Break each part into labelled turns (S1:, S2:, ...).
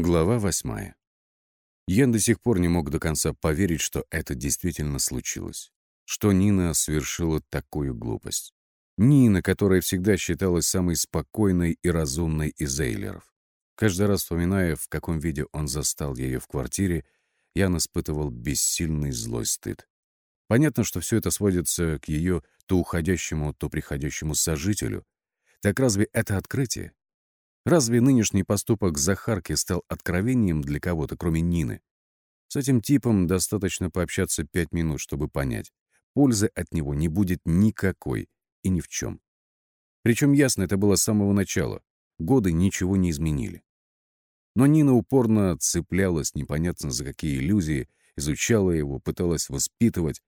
S1: Глава восьмая. Ян до сих пор не мог до конца поверить, что это действительно случилось. Что Нина совершила такую глупость. Нина, которая всегда считалась самой спокойной и разумной из Эйлеров. Каждый раз вспоминая, в каком виде он застал ее в квартире, Ян испытывал бессильный злой стыд. Понятно, что все это сводится к ее то уходящему, то приходящему сожителю. Так разве это открытие? Разве нынешний поступок Захарки стал откровением для кого-то, кроме Нины? С этим типом достаточно пообщаться пять минут, чтобы понять. Пользы от него не будет никакой и ни в чем. Причем ясно это было с самого начала. Годы ничего не изменили. Но Нина упорно цеплялась непонятно за какие иллюзии, изучала его, пыталась воспитывать.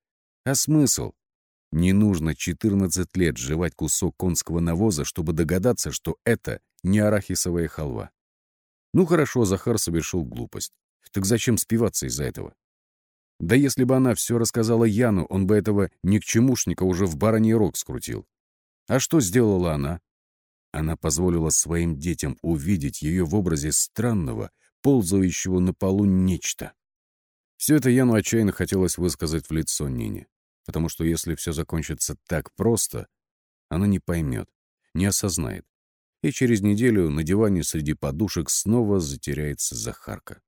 S1: А смысл? Не нужно 14 лет жевать кусок конского навоза, чтобы догадаться, что это не арахисовая халва. Ну хорошо, Захар совершил глупость. Так зачем спиваться из-за этого? Да если бы она все рассказала Яну, он бы этого никчемушника уже в бараний рог скрутил. А что сделала она? Она позволила своим детям увидеть ее в образе странного, ползающего на полу нечто. Все это Яну отчаянно хотелось высказать в лицо Нине, потому что если все закончится так просто, она не поймет, не осознает, и через неделю на диване среди подушек снова затеряется Захарка.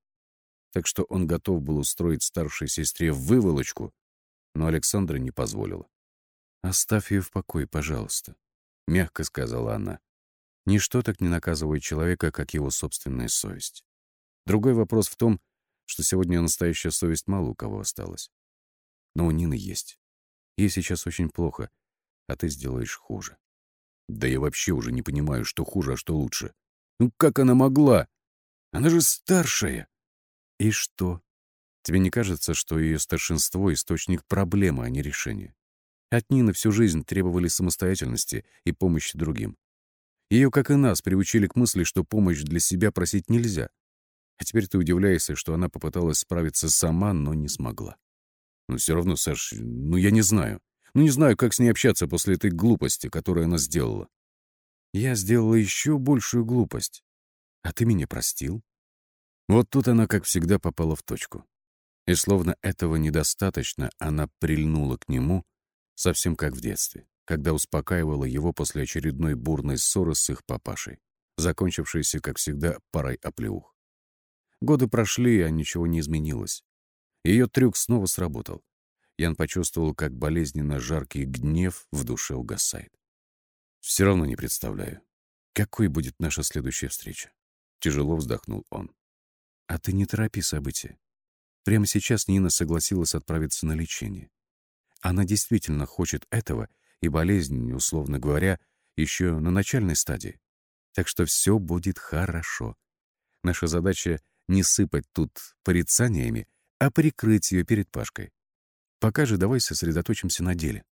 S1: Так что он готов был устроить старшей сестре выволочку, но Александра не позволила. «Оставь ее в покое, пожалуйста», — мягко сказала она. «Ничто так не наказывает человека, как его собственная совесть. Другой вопрос в том, что сегодня настоящая совесть мало у кого осталась. Но у Нины есть. Ей сейчас очень плохо, а ты сделаешь хуже. Да я вообще уже не понимаю, что хуже, а что лучше. Ну как она могла? Она же старшая. И что? Тебе не кажется, что ее старшинство — источник проблемы, а не решения? От Нины всю жизнь требовали самостоятельности и помощи другим. Ее, как и нас, приучили к мысли, что помощь для себя просить нельзя. А теперь ты удивляешься, что она попыталась справиться сама, но не смогла. Но все равно, Саш, ну я не знаю. Ну, не знаю, как с ней общаться после этой глупости, которую она сделала. Я сделала еще большую глупость. А ты меня простил? Вот тут она, как всегда, попала в точку. И словно этого недостаточно, она прильнула к нему, совсем как в детстве, когда успокаивала его после очередной бурной ссоры с их папашей, закончившейся, как всегда, парой оплеух. Годы прошли, а ничего не изменилось. Ее трюк снова сработал. Ян почувствовал, как болезненно жаркий гнев в душе угасает. «Все равно не представляю, какой будет наша следующая встреча?» Тяжело вздохнул он. «А ты не торопи события. Прямо сейчас Нина согласилась отправиться на лечение. Она действительно хочет этого, и болезнь, условно говоря, еще на начальной стадии. Так что все будет хорошо. Наша задача — не сыпать тут порицаниями, а прикрыть ее перед Пашкой. Пока же давай сосредоточимся на деле.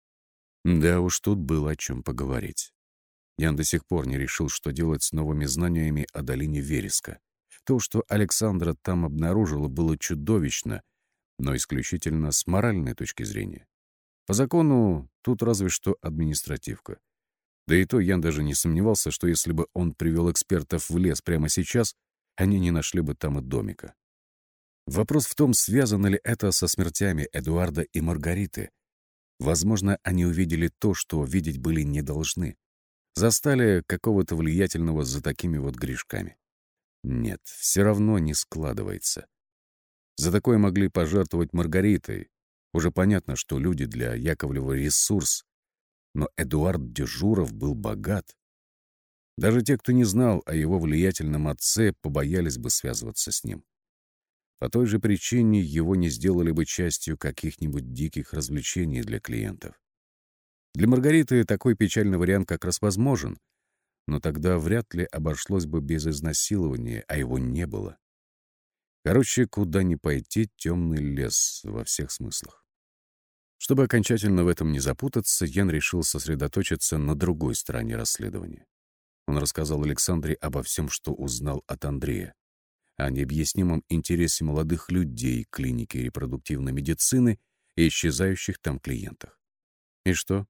S1: Да уж тут было о чем поговорить. Ян до сих пор не решил, что делать с новыми знаниями о долине Вереска. То, что Александра там обнаружила, было чудовищно, но исключительно с моральной точки зрения. По закону тут разве что административка. Да и то Ян даже не сомневался, что если бы он привел экспертов в лес прямо сейчас, они не нашли бы там и домика. Вопрос в том, связано ли это со смертями Эдуарда и Маргариты. Возможно, они увидели то, что видеть были не должны. Застали какого-то влиятельного за такими вот грешками. Нет, все равно не складывается. За такое могли пожертвовать Маргаритой. Уже понятно, что люди для Яковлева ресурс. Но Эдуард Дежуров был богат. Даже те, кто не знал о его влиятельном отце, побоялись бы связываться с ним. По той же причине его не сделали бы частью каких-нибудь диких развлечений для клиентов. Для Маргариты такой печальный вариант как раз возможен, но тогда вряд ли обошлось бы без изнасилования, а его не было. Короче, куда ни пойти, темный лес во всех смыслах. Чтобы окончательно в этом не запутаться, Ян решил сосредоточиться на другой стороне расследования. Он рассказал Александре обо всем, что узнал от Андрея, о необъяснимом интересе молодых людей к клинике репродуктивной медицины и исчезающих там клиентах. «И что?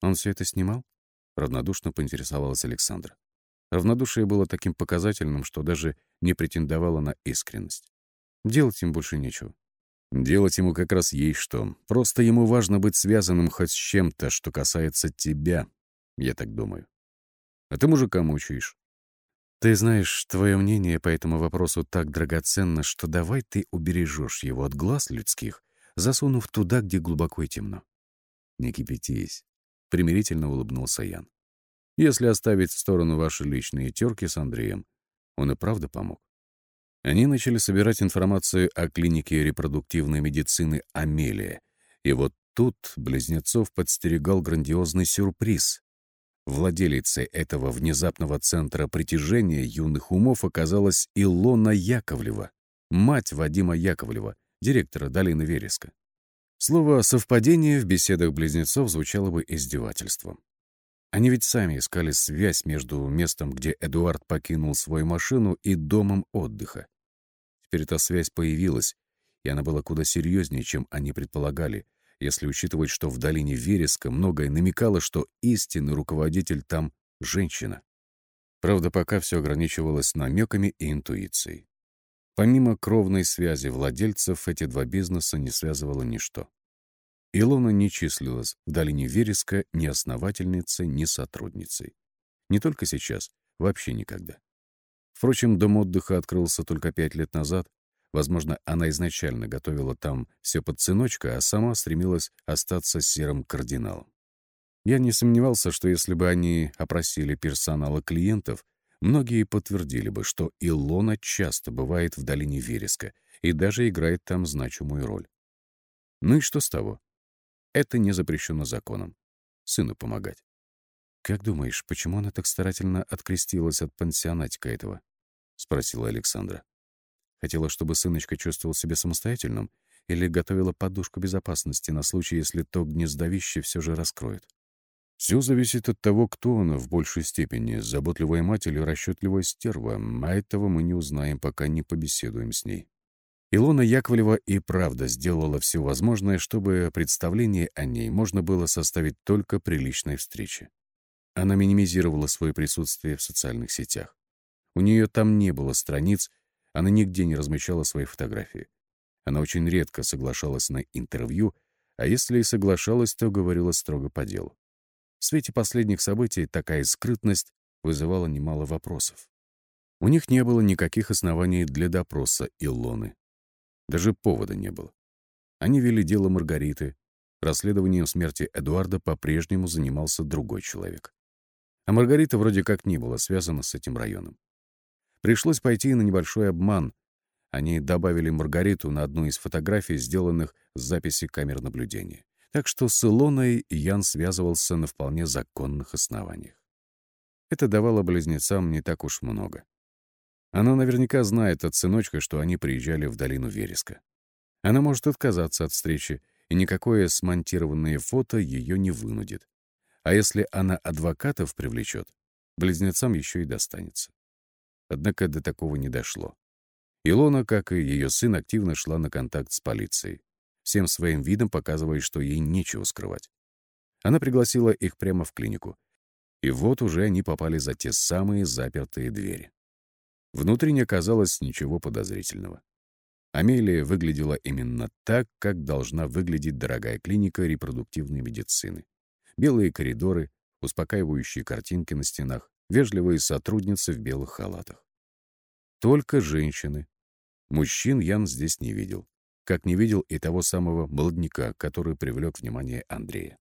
S1: Он все это снимал?» — равнодушно поинтересовалась Александра. Равнодушие было таким показательным, что даже не претендовало на искренность. Делать им больше нечего. Делать ему как раз есть что. Просто ему важно быть связанным хоть с чем-то, что касается тебя, я так думаю. А ты мужика мучаешь. Ты знаешь, твое мнение по этому вопросу так драгоценно, что давай ты убережешь его от глаз людских, засунув туда, где глубоко и темно. Не кипятись. Примирительно улыбнулся Ян. Если оставить в сторону ваши личные терки с Андреем, он и правда помог. Они начали собирать информацию о клинике репродуктивной медицины «Амелия». И вот тут близнецов подстерегал грандиозный сюрприз. Владелицей этого внезапного центра притяжения юных умов оказалась Илона Яковлева, мать Вадима Яковлева, директора Долины Вереска. Слово «совпадение» в беседах близнецов звучало бы издевательством. Они ведь сами искали связь между местом, где Эдуард покинул свою машину, и домом отдыха. Теперь эта связь появилась, и она была куда серьезнее, чем они предполагали, если учитывать, что в долине Вереска многое намекало, что истинный руководитель там — женщина. Правда, пока все ограничивалось намеками и интуицией. Помимо кровной связи владельцев, эти два бизнеса не связывало ничто. Илона не числилась в долине Вереска ни основательницей, ни сотрудницей. Не только сейчас, вообще никогда. Впрочем, дом отдыха открылся только пять лет назад. Возможно, она изначально готовила там все под сыночка, а сама стремилась остаться серым кардиналом. Я не сомневался, что если бы они опросили персонала клиентов, многие подтвердили бы, что Илона часто бывает в долине Вереска и даже играет там значимую роль. Ну и что с того? Это не запрещено законом. Сыну помогать. «Как думаешь, почему она так старательно открестилась от пансионатика этого?» — спросила Александра. Хотела, чтобы сыночка чувствовал себя самостоятельным или готовила подушку безопасности на случай, если то гнездовище все же раскроет? Все зависит от того, кто она в большей степени, заботливая мать или расчетливая стерва, а этого мы не узнаем, пока не побеседуем с ней. Илона Яковлева и правда сделала все возможное, чтобы представление о ней можно было составить только при личной встрече. Она минимизировала свое присутствие в социальных сетях. У нее там не было страниц, она нигде не размещала свои фотографии. Она очень редко соглашалась на интервью, а если и соглашалась, то говорила строго по делу. В свете последних событий такая скрытность вызывала немало вопросов. У них не было никаких оснований для допроса Илоны. Даже повода не было. Они вели дело Маргариты. Расследованием смерти Эдуарда по-прежнему занимался другой человек. А Маргарита вроде как не была связана с этим районом. Пришлось пойти на небольшой обман. Они добавили Маргариту на одну из фотографий, сделанных с записи камер наблюдения. Так что с Илоной Ян связывался на вполне законных основаниях. Это давало близнецам не так уж много. Она наверняка знает от сыночка, что они приезжали в долину Вереска. Она может отказаться от встречи, и никакое смонтированное фото ее не вынудит. А если она адвокатов привлечет, близнецам еще и достанется. Однако до такого не дошло. Илона, как и ее сын, активно шла на контакт с полицией, всем своим видом показывая, что ей нечего скрывать. Она пригласила их прямо в клинику. И вот уже они попали за те самые запертые двери. Внутри не оказалось ничего подозрительного. Амелия выглядела именно так, как должна выглядеть дорогая клиника репродуктивной медицины белые коридоры, успокаивающие картинки на стенах, вежливые сотрудницы в белых халатах. Только женщины. Мужчин Ян здесь не видел, как не видел и того самого молодняка, который привлек внимание Андрея.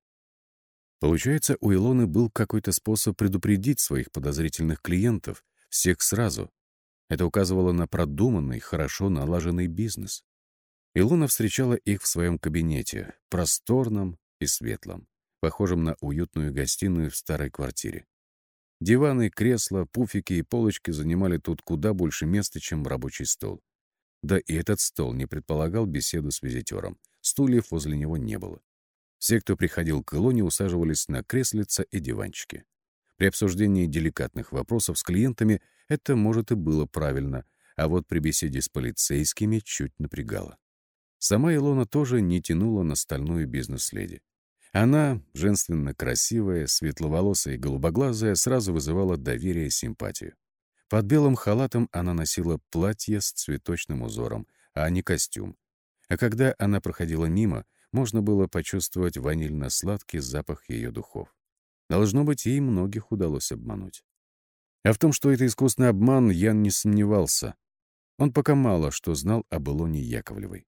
S1: Получается, у Илоны был какой-то способ предупредить своих подозрительных клиентов, всех сразу. Это указывало на продуманный, хорошо налаженный бизнес. Илона встречала их в своем кабинете, просторном и светлом похожим на уютную гостиную в старой квартире. Диваны, кресла, пуфики и полочки занимали тут куда больше места, чем рабочий стол. Да и этот стол не предполагал беседу с визитером. Стульев возле него не было. Все, кто приходил к Илоне, усаживались на креслица и диванчики. При обсуждении деликатных вопросов с клиентами это, может, и было правильно, а вот при беседе с полицейскими чуть напрягало. Сама Илона тоже не тянула на стальную бизнес-леди. Она, женственно красивая, светловолосая и голубоглазая, сразу вызывала доверие и симпатию. Под белым халатом она носила платье с цветочным узором, а не костюм. А когда она проходила мимо, можно было почувствовать ванильно-сладкий запах ее духов. Должно быть, ей многих удалось обмануть. А в том, что это искусный обман, Ян не сомневался. Он пока мало что знал об Илоне Яковлевой.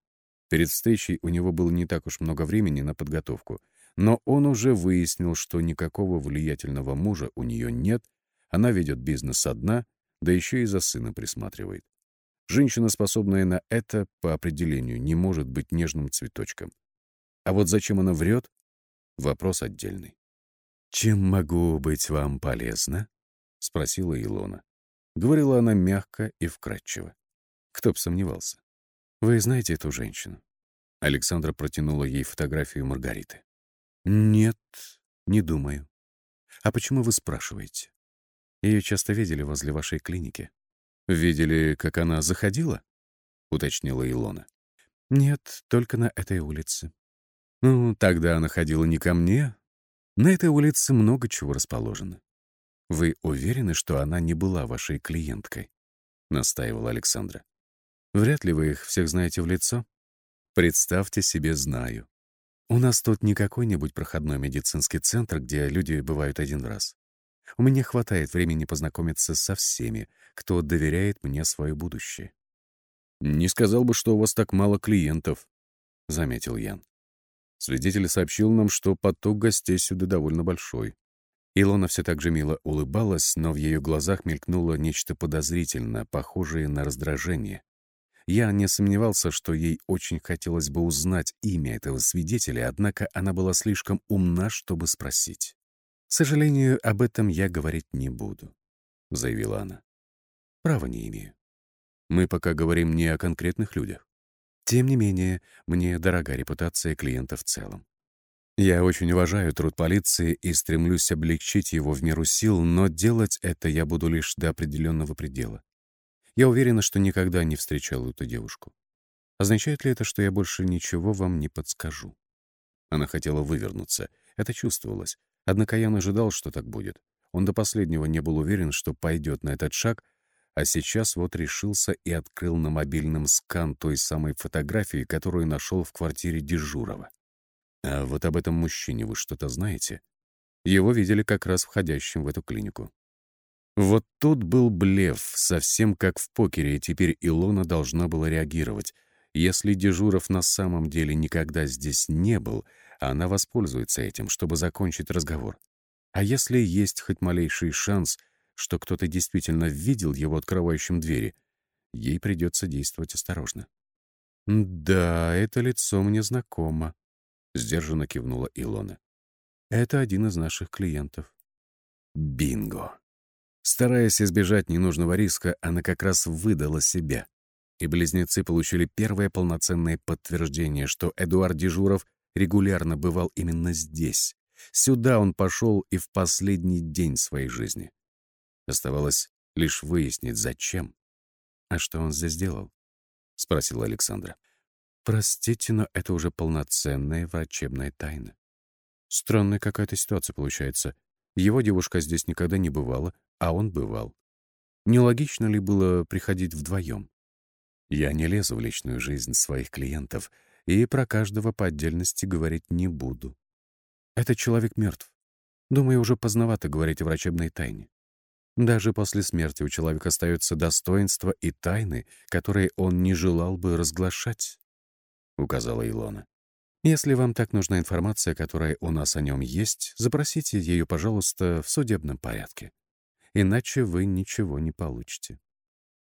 S1: Перед встречей у него было не так уж много времени на подготовку, но он уже выяснил, что никакого влиятельного мужа у нее нет, она ведет бизнес одна, да еще и за сына присматривает. Женщина, способная на это, по определению, не может быть нежным цветочком. А вот зачем она врет — вопрос отдельный. «Чем могу быть вам полезна?» — спросила Илона. Говорила она мягко и вкрадчиво. Кто б сомневался. «Вы знаете эту женщину?» Александра протянула ей фотографию Маргариты. «Нет, не думаю. А почему вы спрашиваете? Ее часто видели возле вашей клиники. Видели, как она заходила?» — уточнила Илона. «Нет, только на этой улице». «Ну, тогда она ходила не ко мне. На этой улице много чего расположено. Вы уверены, что она не была вашей клиенткой?» — настаивала Александра. «Вряд ли вы их всех знаете в лицо. Представьте себе, знаю. У нас тут не какой-нибудь проходной медицинский центр, где люди бывают один раз. У меня хватает времени познакомиться со всеми, кто доверяет мне свое будущее. «Не сказал бы, что у вас так мало клиентов», — заметил Ян. Свидетель сообщил нам, что поток гостей сюда довольно большой. Илона все так же мило улыбалась, но в ее глазах мелькнуло нечто подозрительно, похожее на раздражение. Я не сомневался, что ей очень хотелось бы узнать имя этого свидетеля, однако она была слишком умна, чтобы спросить. «К сожалению, об этом я говорить не буду», — заявила она. «Права не имею. Мы пока говорим не о конкретных людях. Тем не менее, мне дорога репутация клиента в целом. Я очень уважаю труд полиции и стремлюсь облегчить его в меру сил, но делать это я буду лишь до определенного предела. Я уверена, что никогда не встречала эту девушку. Означает ли это, что я больше ничего вам не подскажу? Она хотела вывернуться. Это чувствовалось. Однако я ожидал, что так будет. Он до последнего не был уверен, что пойдет на этот шаг, а сейчас вот решился и открыл на мобильном скан той самой фотографии, которую нашел в квартире Дежурова. А вот об этом мужчине вы что-то знаете? Его видели как раз входящим в эту клинику. Вот тут был блеф, совсем как в покере, и теперь Илона должна была реагировать. Если Дежуров на самом деле никогда здесь не был — она воспользуется этим, чтобы закончить разговор. А если есть хоть малейший шанс, что кто-то действительно видел его открывающим двери, ей придется действовать осторожно. «Да, это лицо мне знакомо», — сдержанно кивнула Илона. «Это один из наших клиентов». Бинго! Стараясь избежать ненужного риска, она как раз выдала себя. И близнецы получили первое полноценное подтверждение, что Эдуард Дежуров регулярно бывал именно здесь. Сюда он пошел и в последний день своей жизни. Оставалось лишь выяснить, зачем. «А что он здесь делал?» — спросила Александра. «Простите, но это уже полноценная врачебная тайна. Странная какая-то ситуация получается. Его девушка здесь никогда не бывала, а он бывал. Нелогично ли было приходить вдвоем? Я не лезу в личную жизнь своих клиентов — и про каждого по отдельности говорить не буду. Этот человек мертв. Думаю, уже поздновато говорить о врачебной тайне. Даже после смерти у человека остаются достоинства и тайны, которые он не желал бы разглашать, — указала Илона. Если вам так нужна информация, которая у нас о нем есть, запросите ее, пожалуйста, в судебном порядке. Иначе вы ничего не получите.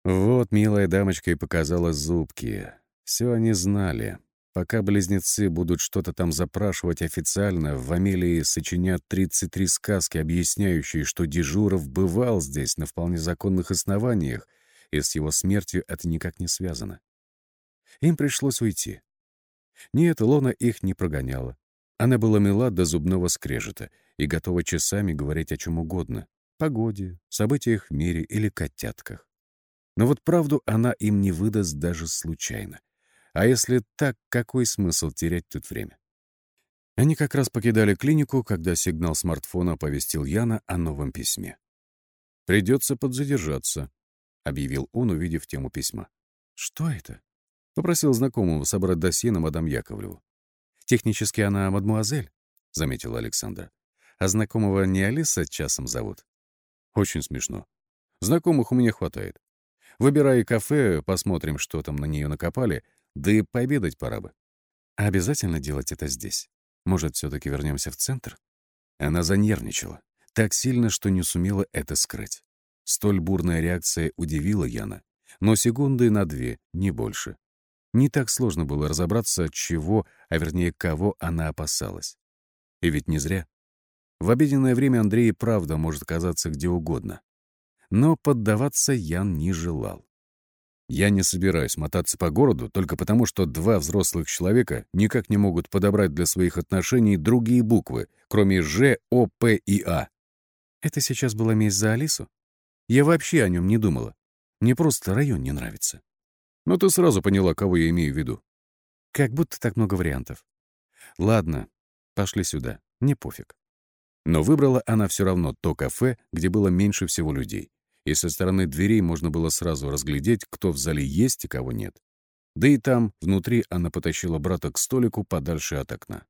S1: Вот милая дамочка и показала зубки. Все они знали. Пока близнецы будут что-то там запрашивать официально, в Амелии сочинят 33 сказки, объясняющие, что Дежуров бывал здесь на вполне законных основаниях, и с его смертью это никак не связано. Им пришлось уйти. Нет, Лона их не прогоняла. Она была мила до зубного скрежета и готова часами говорить о чем угодно — погоде, событиях в мире или котятках. Но вот правду она им не выдаст даже случайно. А если так, какой смысл терять тут время? Они как раз покидали клинику, когда сигнал смартфона оповестил Яна о новом письме. «Придется подзадержаться», — объявил он, увидев тему письма. «Что это?» — попросил знакомого собрать досье на мадам Яковлеву. «Технически она мадмуазель», — заметила Александра. «А знакомого не Алиса часом зовут?» «Очень смешно. Знакомых у меня хватает. Выбирай кафе, посмотрим, что там на нее накопали, да и пообедать пора бы». «А обязательно делать это здесь? Может, все таки вернемся в центр?» Она занервничала. Так сильно, что не сумела это скрыть. Столь бурная реакция удивила Яна, но секунды на две, не больше. Не так сложно было разобраться, чего, а вернее, кого она опасалась. И ведь не зря. В обеденное время Андрей правда может оказаться где угодно. Но поддаваться Ян не желал. Я не собираюсь мотаться по городу только потому, что два взрослых человека никак не могут подобрать для своих отношений другие буквы, кроме Ж, О, П и А. Это сейчас была месть за Алису? Я вообще о нем не думала. Мне просто район не нравится. Но ты сразу поняла, кого я имею в виду. Как будто так много вариантов. Ладно, пошли сюда. Мне пофиг. Но выбрала она все равно то кафе, где было меньше всего людей. И со стороны дверей можно было сразу разглядеть, кто в зале есть и кого нет. Да и там, внутри, она потащила брата к столику подальше от окна.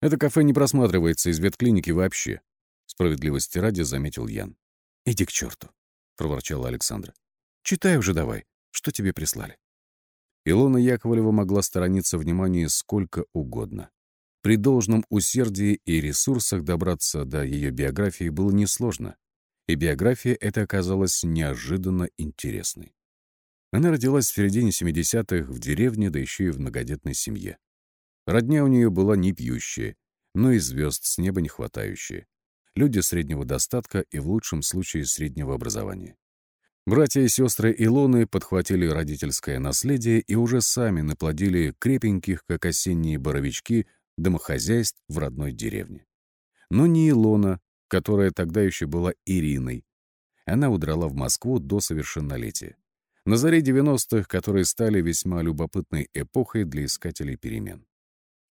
S1: Это кафе не просматривается из ветклиники вообще. Справедливости ради заметил Ян. «Иди к черту», — проворчала Александра. «Читай уже давай. Что тебе прислали?» Илона Яковлева могла сторониться внимания сколько угодно. При должном усердии и ресурсах добраться до ее биографии было несложно, и биография эта оказалась неожиданно интересной. Она родилась в середине 70-х в деревне, да еще и в многодетной семье. Родня у нее была не пьющая, но и звезд с неба не хватающая люди среднего достатка и в лучшем случае среднего образования. Братья и сестры Илоны подхватили родительское наследие и уже сами наплодили крепеньких, как осенние боровички, домохозяйств в родной деревне. Но не Илона, которая тогда еще была Ириной. Она удрала в Москву до совершеннолетия. На заре 90-х, которые стали весьма любопытной эпохой для искателей перемен.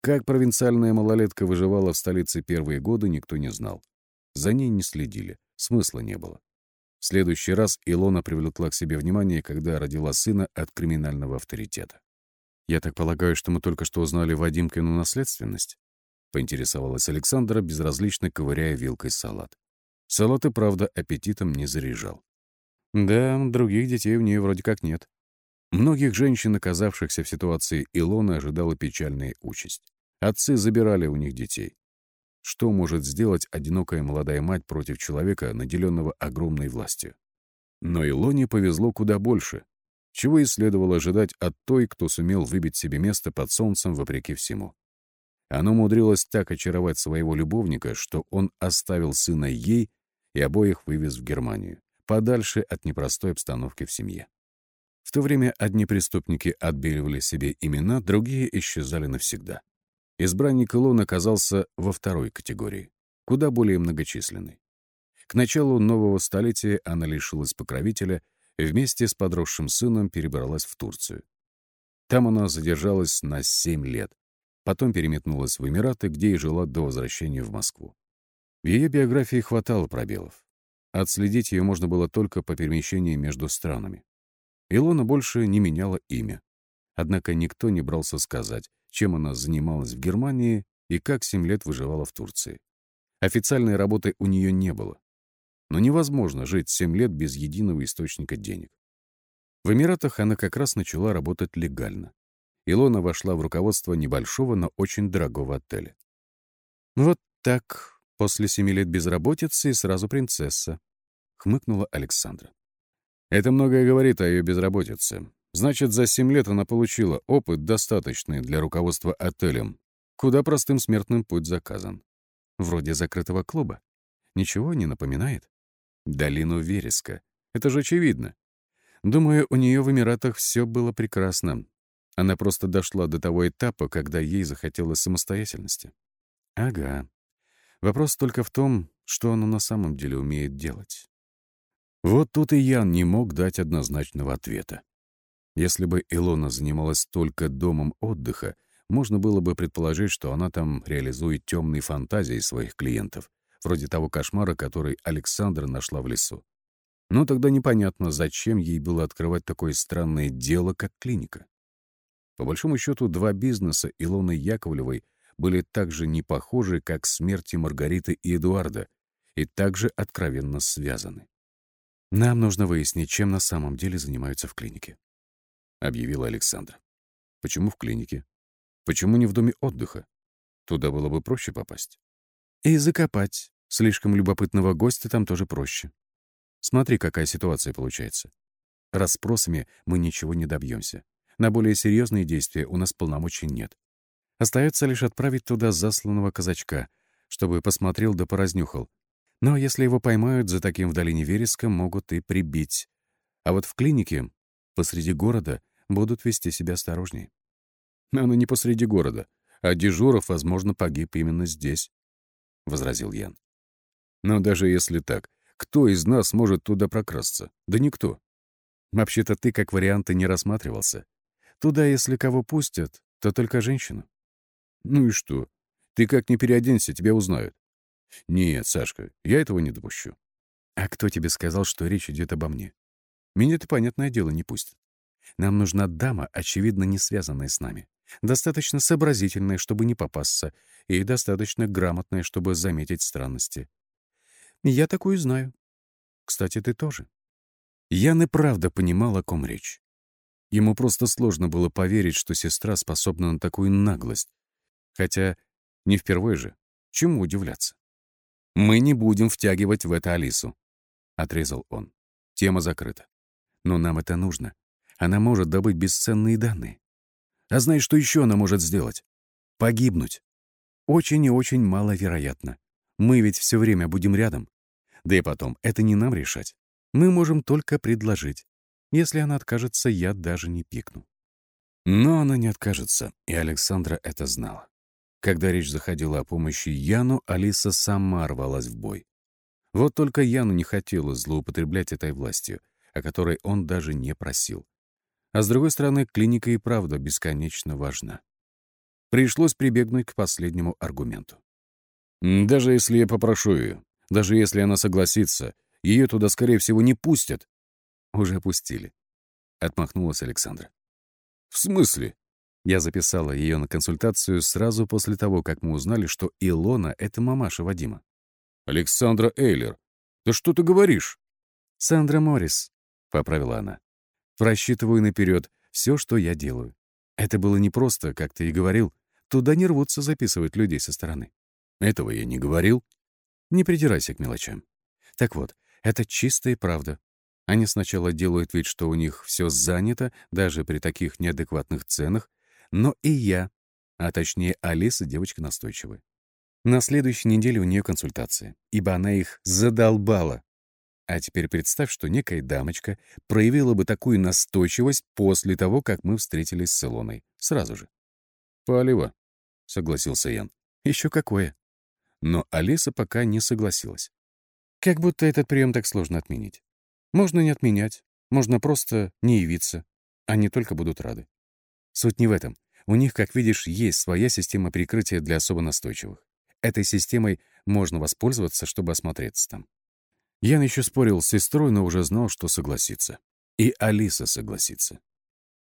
S1: Как провинциальная малолетка выживала в столице первые годы, никто не знал. За ней не следили, смысла не было. В следующий раз Илона привлекла к себе внимание, когда родила сына от криминального авторитета. «Я так полагаю, что мы только что узнали Вадимкину наследственность?» — поинтересовалась Александра, безразлично ковыряя вилкой салат. Салат и правда аппетитом не заряжал. Да, других детей у нее вроде как нет. Многих женщин, оказавшихся в ситуации Илоны, ожидала печальная участь. Отцы забирали у них детей. Что может сделать одинокая молодая мать против человека, наделенного огромной властью? Но Илоне повезло куда больше, чего и следовало ожидать от той, кто сумел выбить себе место под солнцем вопреки всему. Она умудрилась так очаровать своего любовника, что он оставил сына ей и обоих вывез в Германию, подальше от непростой обстановки в семье. В то время одни преступники отбеливали себе имена, другие исчезали навсегда. Избранник Илон оказался во второй категории, куда более многочисленной. К началу нового столетия она лишилась покровителя и вместе с подросшим сыном перебралась в Турцию. Там она задержалась на 7 лет, потом переметнулась в Эмираты, где и жила до возвращения в Москву. В ее биографии хватало пробелов. Отследить ее можно было только по перемещении между странами. Илона больше не меняла имя. Однако никто не брался сказать, чем она занималась в Германии и как семь лет выживала в Турции. Официальной работы у нее не было. Но невозможно жить семь лет без единого источника денег. В Эмиратах она как раз начала работать легально. Илона вошла в руководство небольшого, но очень дорогого отеля. «Вот так, после семи лет безработицы и сразу принцесса», — хмыкнула Александра. «Это многое говорит о ее безработице. Значит, за 7 лет она получила опыт, достаточный для руководства отелем, куда простым смертным путь заказан. Вроде закрытого клуба. Ничего не напоминает? Долину Вереска. Это же очевидно. Думаю, у нее в Эмиратах все было прекрасно. Она просто дошла до того этапа, когда ей захотелось самостоятельности. Ага. Вопрос только в том, что она на самом деле умеет делать. Вот тут и Ян не мог дать однозначного ответа. Если бы Илона занималась только домом отдыха, можно было бы предположить, что она там реализует темные фантазии своих клиентов, вроде того кошмара, который Александра нашла в лесу. Но тогда непонятно, зачем ей было открывать такое странное дело, как клиника. По большому счету, два бизнеса Илоны Яковлевой были так же не похожи, как смерти Маргариты и Эдуарда, и также откровенно связаны. «Нам нужно выяснить, чем на самом деле занимаются в клинике», — объявила Александра. «Почему в клинике? Почему не в доме отдыха? Туда было бы проще попасть». «И закопать. Слишком любопытного гостя там тоже проще. Смотри, какая ситуация получается. Расспросами мы ничего не добьемся. На более серьезные действия у нас полномочий нет. Остается лишь отправить туда засланного казачка, чтобы посмотрел да поразнюхал. Но если его поймают, за таким в долине Вереска могут и прибить. А вот в клинике, посреди города, будут вести себя осторожнее. Оно не посреди города, а Дежуров, возможно, погиб именно здесь, — возразил Ян. Но даже если так, кто из нас может туда прокрасться? Да никто. Вообще-то ты как варианты не рассматривался. Туда, если кого пустят, то только женщину. Ну и что? Ты как не переоденься, тебя узнают. Нет, Сашка, я этого не допущу. А кто тебе сказал, что речь идет обо мне? Меня это, понятное дело, не пустят. Нам нужна дама, очевидно, не связанная с нами. Достаточно сообразительная, чтобы не попасться, и достаточно грамотная, чтобы заметить странности. Я такую знаю. Кстати, ты тоже. Ян и правда понимал, о ком речь. Ему просто сложно было поверить, что сестра способна на такую наглость. Хотя не впервые же. Чему удивляться? «Мы не будем втягивать в это Алису», — отрезал он. Тема закрыта. Но нам это нужно. Она может добыть бесценные данные. А знаешь, что еще она может сделать? Погибнуть. Очень и очень маловероятно. Мы ведь все время будем рядом. Да и потом, это не нам решать. Мы можем только предложить. Если она откажется, я даже не пикну. Но она не откажется, и Александра это знала. Когда речь заходила о помощи Яну, Алиса сама рвалась в бой. Вот только Яну не хотелось злоупотреблять этой властью, о которой он даже не просил. А с другой стороны, клиника и правда бесконечно важна. Пришлось прибегнуть к последнему аргументу. «Даже если я попрошу ее, даже если она согласится, ее туда, скорее всего, не пустят, «Уже пустили», — отмахнулась Александра. «В смысле?» Я записала ее на консультацию сразу после того, как мы узнали, что Илона — это мамаша Вадима. «Александра Эйлер, да что ты говоришь?» «Сандра Моррис», — поправила она. «Просчитываю наперед все, что я делаю. Это было непросто, как ты и говорил. Туда не рвутся записывать людей со стороны». «Этого я не говорил». «Не придирайся к мелочам. Так вот, это чистая правда. Они сначала делают вид, что у них все занято, даже при таких неадекватных ценах, но и я, а точнее Алиса, девочка настойчивая. На следующей неделе у нее консультация, ибо она их задолбала. А теперь представь, что некая дамочка проявила бы такую настойчивость после того, как мы встретились с Илоной. Сразу же. «Палево», — согласился Ян. «Еще какое». Но Алиса пока не согласилась. Как будто этот прием так сложно отменить. Можно не отменять, можно просто не явиться. Они только будут рады. Суть не в этом. У них, как видишь, есть своя система прикрытия для особо настойчивых. Этой системой можно воспользоваться, чтобы осмотреться там. Ян еще спорил с сестрой, но уже знал, что согласится. И Алиса согласится.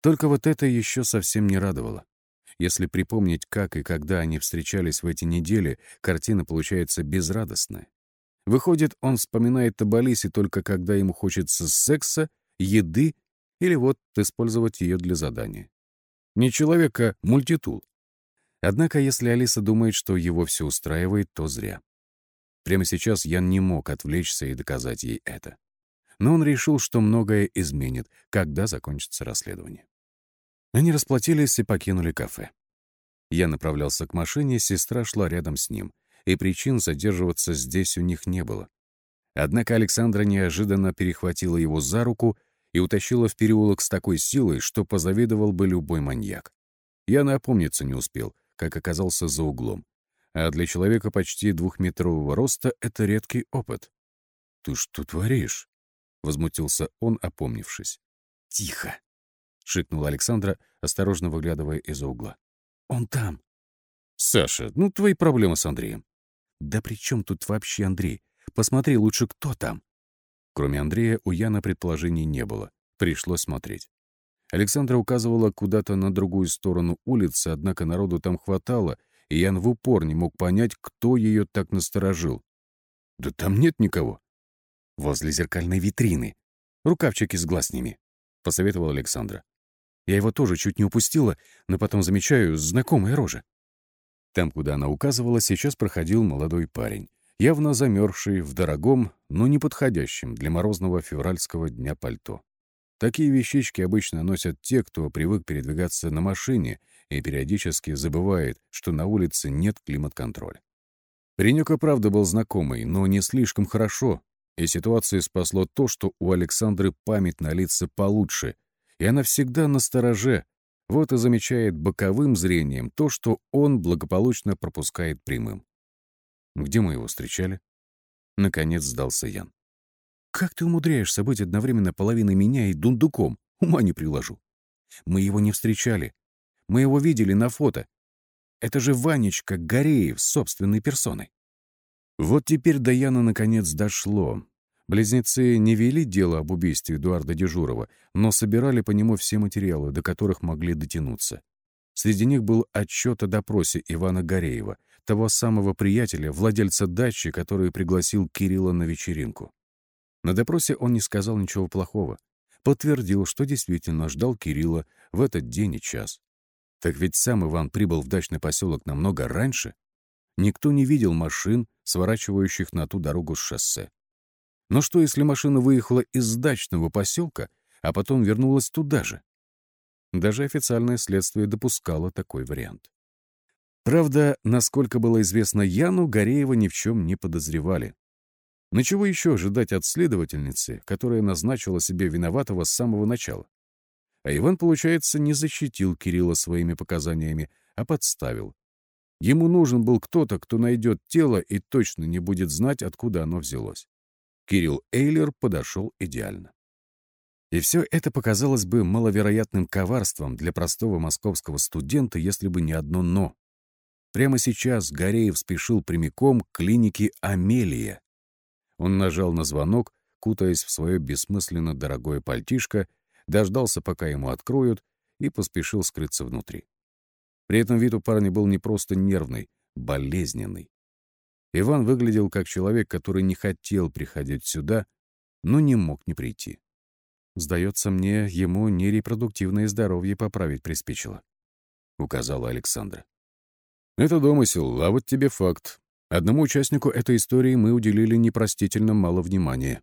S1: Только вот это еще совсем не радовало. Если припомнить, как и когда они встречались в эти недели, картина получается безрадостная. Выходит, он вспоминает об Алисе только когда ему хочется секса, еды или вот использовать ее для задания. Не человек, а мультитул. Однако, если Алиса думает, что его все устраивает, то зря. Прямо сейчас Ян не мог отвлечься и доказать ей это. Но он решил, что многое изменит, когда закончится расследование. Они расплатились и покинули кафе. Я направлялся к машине, сестра шла рядом с ним, и причин задерживаться здесь у них не было. Однако Александра неожиданно перехватила его за руку и утащила в переулок с такой силой, что позавидовал бы любой маньяк. Я напомниться не успел, как оказался за углом. А для человека почти двухметрового роста это редкий опыт. «Ты что творишь?» — возмутился он, опомнившись. «Тихо!» — шикнула Александра, осторожно выглядывая из-за угла.
S2: Он там.
S1: Саша, ну твои проблемы с Андреем.
S2: Да при чем тут вообще Андрей? Посмотри лучше, кто там.
S1: Кроме Андрея, у Яна предположений не было. Пришлось смотреть. Александра указывала куда-то на другую сторону улицы, однако народу там хватало, и Ян в упор не мог понять, кто ее так насторожил. «Да там нет никого».
S2: «Возле зеркальной витрины. Рукавчики с глаз ними», — посоветовала Александра. «Я его тоже чуть не упустила, но потом замечаю знакомая рожа».
S1: Там, куда она указывала, сейчас проходил молодой парень, явно замерзший в дорогом, но не подходящем для морозного февральского дня пальто. Такие вещички обычно носят те, кто привык передвигаться на машине и периодически забывает, что на улице нет климат-контроля. Паренек и правда был знакомый, но не слишком хорошо, и ситуацию спасло то, что у Александры память на лица получше, и она всегда на стороже, вот и замечает боковым зрением то, что он благополучно пропускает прямым. Где мы его встречали? Наконец сдался Ян.
S2: Как ты умудряешься быть одновременно половиной меня и дундуком? Ума не приложу. Мы его не встречали. Мы его видели на фото. Это же Ванечка Гореев собственной персоной.
S1: Вот теперь до Яна наконец дошло. Близнецы не вели дело об убийстве Эдуарда Дежурова, но собирали по нему все материалы, до которых могли дотянуться. Среди них был отчет о допросе Ивана Гореева, того самого приятеля, владельца дачи, который пригласил Кирилла на вечеринку. На допросе он не сказал ничего плохого. Подтвердил, что действительно ждал Кирилла в этот день и час. Так ведь сам Иван прибыл в дачный поселок намного раньше. Никто не видел машин, сворачивающих на ту дорогу с шоссе. Но что, если машина выехала из дачного поселка, а потом вернулась туда же? Даже официальное следствие допускало такой вариант. Правда, насколько было известно Яну, Гореева ни в чем не подозревали. Но чего еще ожидать от следовательницы, которая назначила себе виноватого с самого начала? А Иван, получается, не защитил Кирилла своими показаниями, а подставил. Ему нужен был кто-то, кто найдет тело и точно не будет знать, откуда оно взялось. Кирилл Эйлер подошел идеально. И все это показалось бы маловероятным коварством для простого московского студента, если бы не одно «но». Прямо сейчас Гореев спешил прямиком к клинике «Амелия». Он нажал на звонок, кутаясь в свое бессмысленно дорогое пальтишко, дождался, пока ему откроют, и поспешил скрыться внутри. При этом вид у парня был не просто нервный, болезненный. Иван выглядел как человек, который не хотел приходить сюда, но не мог не прийти. Сдается мне, ему нерепродуктивное здоровье поправить приспичило, — указала Александра. Это домысел, а вот тебе факт. Одному участнику этой истории мы уделили непростительно мало внимания.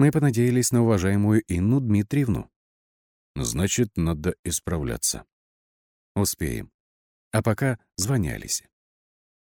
S1: Мы понадеялись на уважаемую Инну Дмитриевну. Значит, надо исправляться. Успеем. А пока звони Алисе.